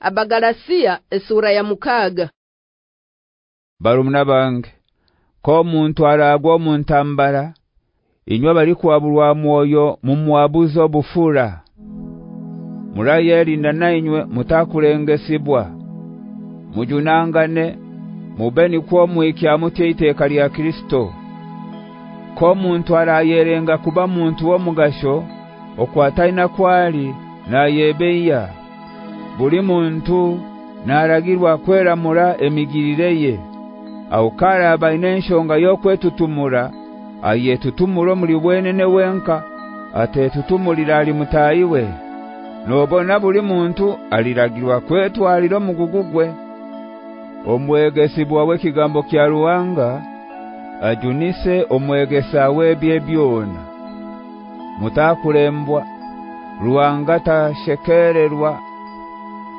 Abagalasia esura ya mukaga Barumuna bange ko muntu aragwa omuntu ambara inywa bali kuabulwa mwoyo mumwabuzo bufura Murayeri ndanainywe mutakulengesibwa Mujunangane mubeni kwa mwikya mutite kali ya Kristo. Ko muntu arayerenga kuba muntu wo mugasho okwataina kwali na yebeya buli muntu naragirwa kwera mura emigirireye au kara abainenshonga yokwetutumura ayetutumuro muri bwenene wenka atetutumulira ali mutayiwe nobona buli muntu aliragirwa kwetu aliro mugugugwe omwegesibwa wekigambo kya ruwanga ajunise omwegesa webye byona mutakulembwa ruwanga shekererwa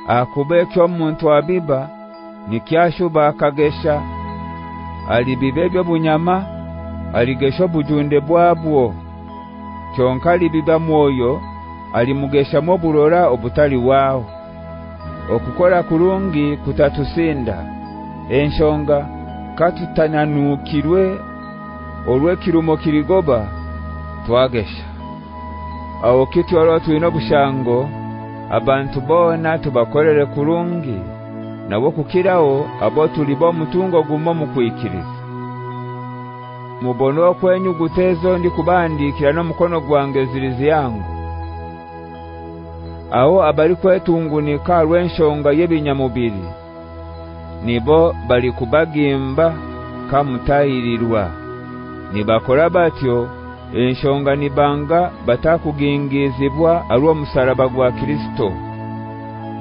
akubekyo omuntu abiba nikyashuba akagesha alibibebyo bunyama aligesho bujunde bwabwo. Kyonkali biba mwoyo alimugesha moburora obutali wao okukora kurungi kutatusinda. Enshonga katutananukirwe olwe kirumo kirigoba twagesha. Aho kitu alo tuino bushango abantu bona tubakorere kurungi. Nabo kukirawo abo tulibo mutungo gumo mukwikiriza mubono kwenyu gutezo ndi kubandikira no mukono gwange zirizi yangu. Aho abali kwetungunika rwenshonga yebinyamubiri nibo bali kubagimba kamutayirirwa nibakora batyo enshonga nibanga batakugingizibwa alwo musaraba gwa Kristo.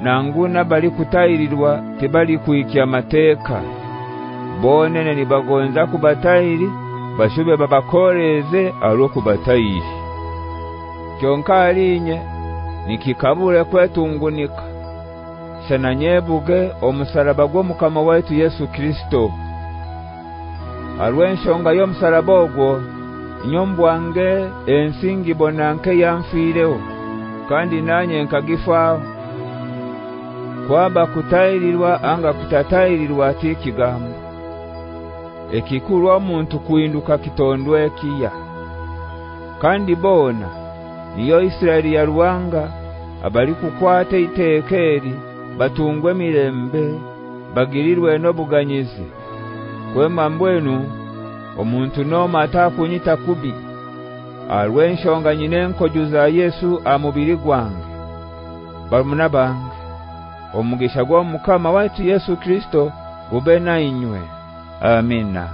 Nanguna bali kutayirirwa tebali kuikia mateka bonene nibagonza kubatayiri bashube babakoreze alwo kubatayiri kyonka alinye nikikabule kwetungunika. Shananyebuge omusaraba gwo mukama wetu Yesu Kristo. Alwenshonga yo musaraba ogwo nyombwange ensingi bonanke yamfireho kandi nanye nkagifa. Kwaba kutayirirwa anga kutatayirirwa atikigambo ekikuru omuntu kuinduka kitondwe kiya kandi bona niyo Israeli ya ruwanga abali kukwate itekeri batungwe mirembe bagirirwe no buganyizi kwema mbwenu omuntu noma atakunyita kubi alwenshonga nyine nkojuza Yesu amubiri gwange. Barumuna bange omugisha gwa mukama waitu Yesu Kristo gubena inywe. Amina